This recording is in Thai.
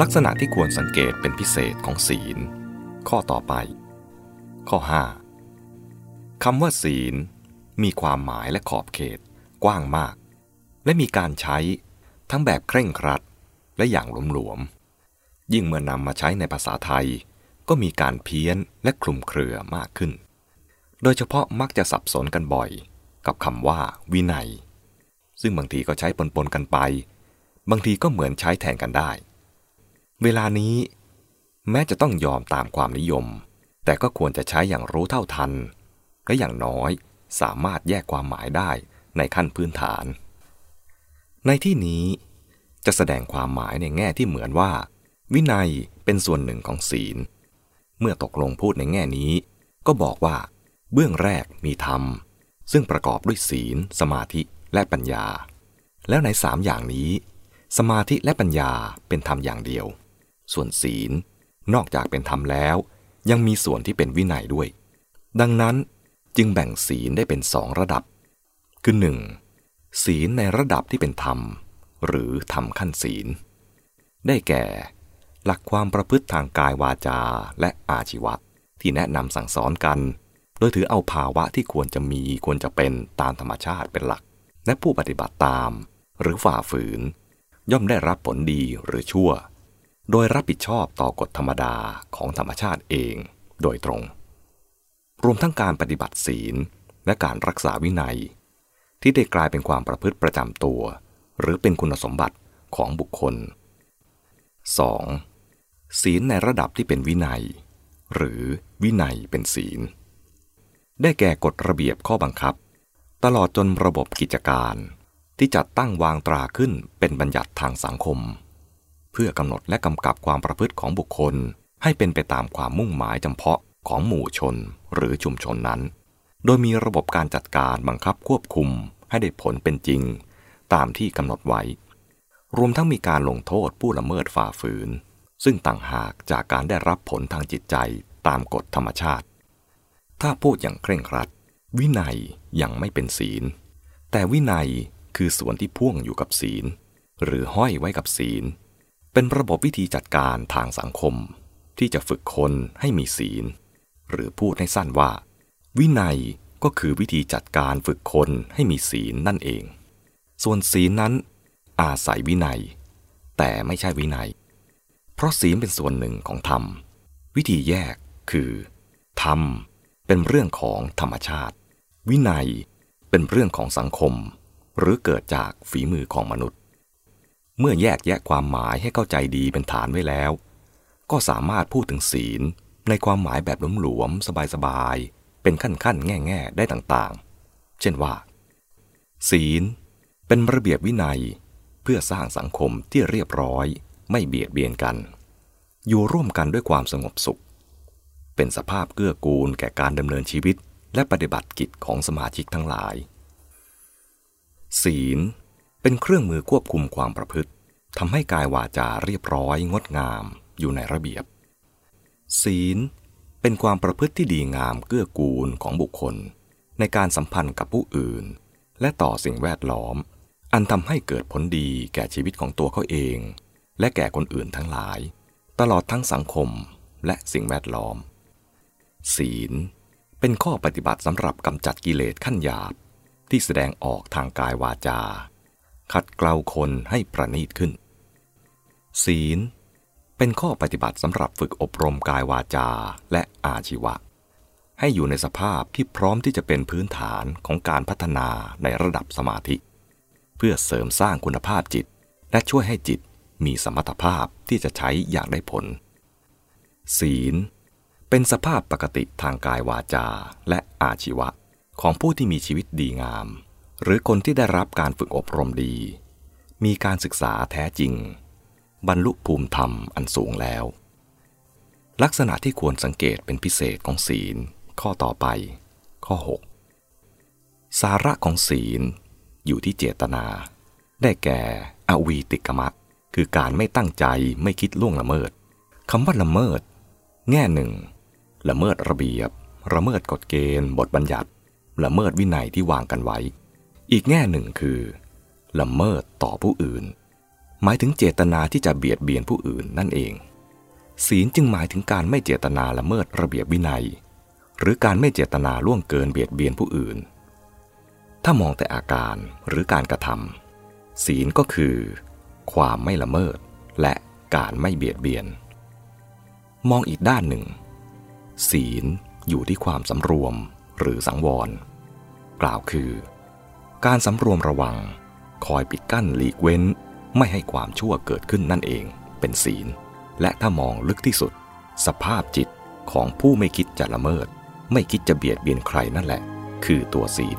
ลักษณะที่ควรสังเกตเป็นพิเศษของศีล ข้อต่อไป ข้อ 5คำว่าศีล มีความหมายและขอบเขตกว้างมาก และมีการใช้ทั้งแบบเคร่งครัดและอย่างหลวมๆ ยิ่งเมื่อนำมาใช้ในภาษาไทย ก็มีการเพี้ยนและคลุมเครือมากขึ้น โดยเฉพาะมักจะสับสนกันบ่อย กับคำว่า วินัย ซึ่งบางทีก็ใช้ปนๆกันไป บางทีก็เหมือนใช้แทนกันได้ เวลานี้ แม้จะต้องยอมตามความนิยม แต่ก็ควรจะใช้อย่างรู้เท่าทัน และอย่างน้อยสามารถแยกความหมายได้ในขั้นพื้นฐาน ในที่นี้จะแสดงความหมายในแง่ที่เหมือนว่า วินัยเป็นส่วนหนึ่งของศีล เมื่อตกลงพูดในแง่นี้ ก็บอกว่า เบื้องแรกมีธรรม ซึ่งประกอบด้วยศีล สมาธิและปัญญา แล้วในสามอย่างนี้ สมาธิและปัญญาเป็นธรรมอย่างเดียว ส่วนศีล นอกจากเป็นธรรมแล้ว ยังมีส่วนที่เป็นวินัยด้วย ดังนั้นจึงแบ่งศีลได้เป็นสองระดับ คือหนึ่งศีลในระดับที่เป็นธรรม หรือธรรมขั้นศีล ได้แก่ หลักความประพฤติทางกายวาจาและอาชีวะ ที่แนะนำสั่งสอนกัน โดยถือเอาภาวะที่ควรจะมีควรจะเป็นตามธรรมชาติเป็นหลัก และผู้ปฏิบัติตาม หรือฝ่าฝืน ย่อมได้รับผลดีหรือชั่ว โดยรับผิดชอบต่อกฎธรรมดาของธรรมชาติเองโดยตรง รวมทั้งการปฏิบัติศีลและการรักษาวินัย ที่ได้กลายเป็นความประพฤติประจำตัว หรือเป็นคุณสมบัติของบุคคล 2. ศีลในระดับที่เป็นวินัย หรือวินัยเป็นศีล ได้แก่กฎระเบียบข้อบังคับ ตลอดจนระบบกิจการที่จัดตั้งวางตราขึ้นเป็นบัญญัติทางสังคม เพื่อกำหนดและกำกับความประพฤติของบุคคล ให้เป็นไปตามความมุ่งหมายจำเพาะของหมู่ชนหรือชุมชนนั้น โดยมีระบบการจัดการบังคับควบคุมให้ได้ผลเป็นจริง ตามที่กำหนดไว้ รวมทั้งมีการลงโทษผู้ละเมิดฝ่าฝืน ซึ่งต่างหากจากการได้รับผลทางจิตใจตามกฎธรรมชาติ ถ้าพูดอย่างเคร่งครัด วินัยยังไม่เป็นศีล แต่วินัยคือส่วนที่พ่วงอยู่กับศีล หรือห้อยไว้กับศีล เป็นระบบวิธีจัดการทางสังคม ที่จะฝึกคนให้มีศีล หรือพูดให้สั้นว่า วินัยก็คือวิธีจัดการฝึกคนให้มีศีลนั่นเอง ส่วนศีลนั้น อาศัยวินัย แต่ไม่ใช่วินัย เพราะศีลเป็นส่วนหนึ่งของธรรม วิธีแยกคือ ธรรมเป็นเรื่องของธรรมชาติ วินัยเป็นเรื่องของสังคม หรือเกิดจากฝีมือของมนุษย์ เมื่อแยกแยะความหมายให้เข้าใจดีเป็นฐานไว้แล้ว ก็สามารถพูดถึงศีลในความหมายแบบหลวมๆสบายๆ เป็นขั้นๆ แง่ๆ ได้ต่างๆ เช่นว่า ศีล เป็นระเบียบวินัยเพื่อสร้างสังคมที่เรียบร้อย ไม่เบียดเบียนกัน อยู่ร่วมกันด้วยความสงบสุข เป็นสภาพเกื้อกูลแก่การดำเนินชีวิต และปฏิบัติกิจของสมาชิกทั้งหลาย ศีล เป็นเครื่องมือควบคุมความประพฤติทำให้กายวาจาเรียบร้อยงดงามอยู่ในระเบียบ ศีล เป็นความประพฤติที่ดีงามเกื้อกูลของบุคคล ในการสัมพันธ์กับผู้อื่น และต่อสิ่งแวดล้อม อันทำให้เกิดผลดีแก่ชีวิตของตัวเขาเอง และแก่คนอื่นทั้งหลาย ตลอดทั้งสังคมและสิ่งแวดล้อม ศีล เป็นข้อปฏิบัติสำหรับกำจัดกิเลสขั้นหยาบที่แสดงออกทางกายวาจา ขัดเกลาคนให้ประณีตขึ้น ศีล เป็นข้อปฏิบัติสำหรับฝึกอบรมกายวาจาและอาชีวะ ให้อยู่ในสภาพที่พร้อมที่จะเป็นพื้นฐานของการพัฒนาในระดับสมาธิ เพื่อเสริมสร้างคุณภาพจิต และช่วยให้จิตมีสมรรถภาพที่จะใช้อย่างได้ผล ศีล เป็นสภาพปกติทางกายวาจาและอาชีวะของผู้ที่มีชีวิตดีงาม หรือคนที่ได้รับการฝึกอบรมดี มีการศึกษาแท้จริง บรรลุภูมิธรรมอันสูงแล้ว ลักษณะที่ควรสังเกตเป็นพิเศษของศีล ข้อต่อไป ข้อ 6 สาระของศีลอยู่ที่เจตนา ได้แก่อวีติกมะคือการไม่ตั้งใจไม่คิดล่วงละเมิดคำว่าละเมิด แง่หนึ่ง ละเมิดระเบียบละเมิดกฎเกณฑ์ บทบัญญัติ ละเมิดวินัยที่วางกันไว้ อีกแง่หนึ่งคือละเมิดต่อผู้อื่น หมายถึงเจตนาที่จะเบียดเบียนผู้อื่นนั่นเอง ศีลจึงหมายถึงการไม่เจตนาละเมิดระเบียบวินัย หรือการไม่เจตนาล่วงเกินเบียดเบียนผู้อื่น ถ้ามองแต่อาการหรือการกระทำศีลก็คือ ความไม่ละเมิดและการไม่เบียดเบียน มองอีกด้านหนึ่ง ศีลอยู่ที่ความสำรวมหรือสังวร กล่าวคือ การสำรวมระวัง คอยปิดกั้นหลีกเว้น ไม่ให้ความชั่วเกิดขึ้นนั่นเองเป็นศีล และถ้ามองลึกที่สุด สภาพจิตของผู้ไม่คิดจะละเมิด ไม่คิดจะเบียดเบียนใครนั่นแหละ คือตัวศีล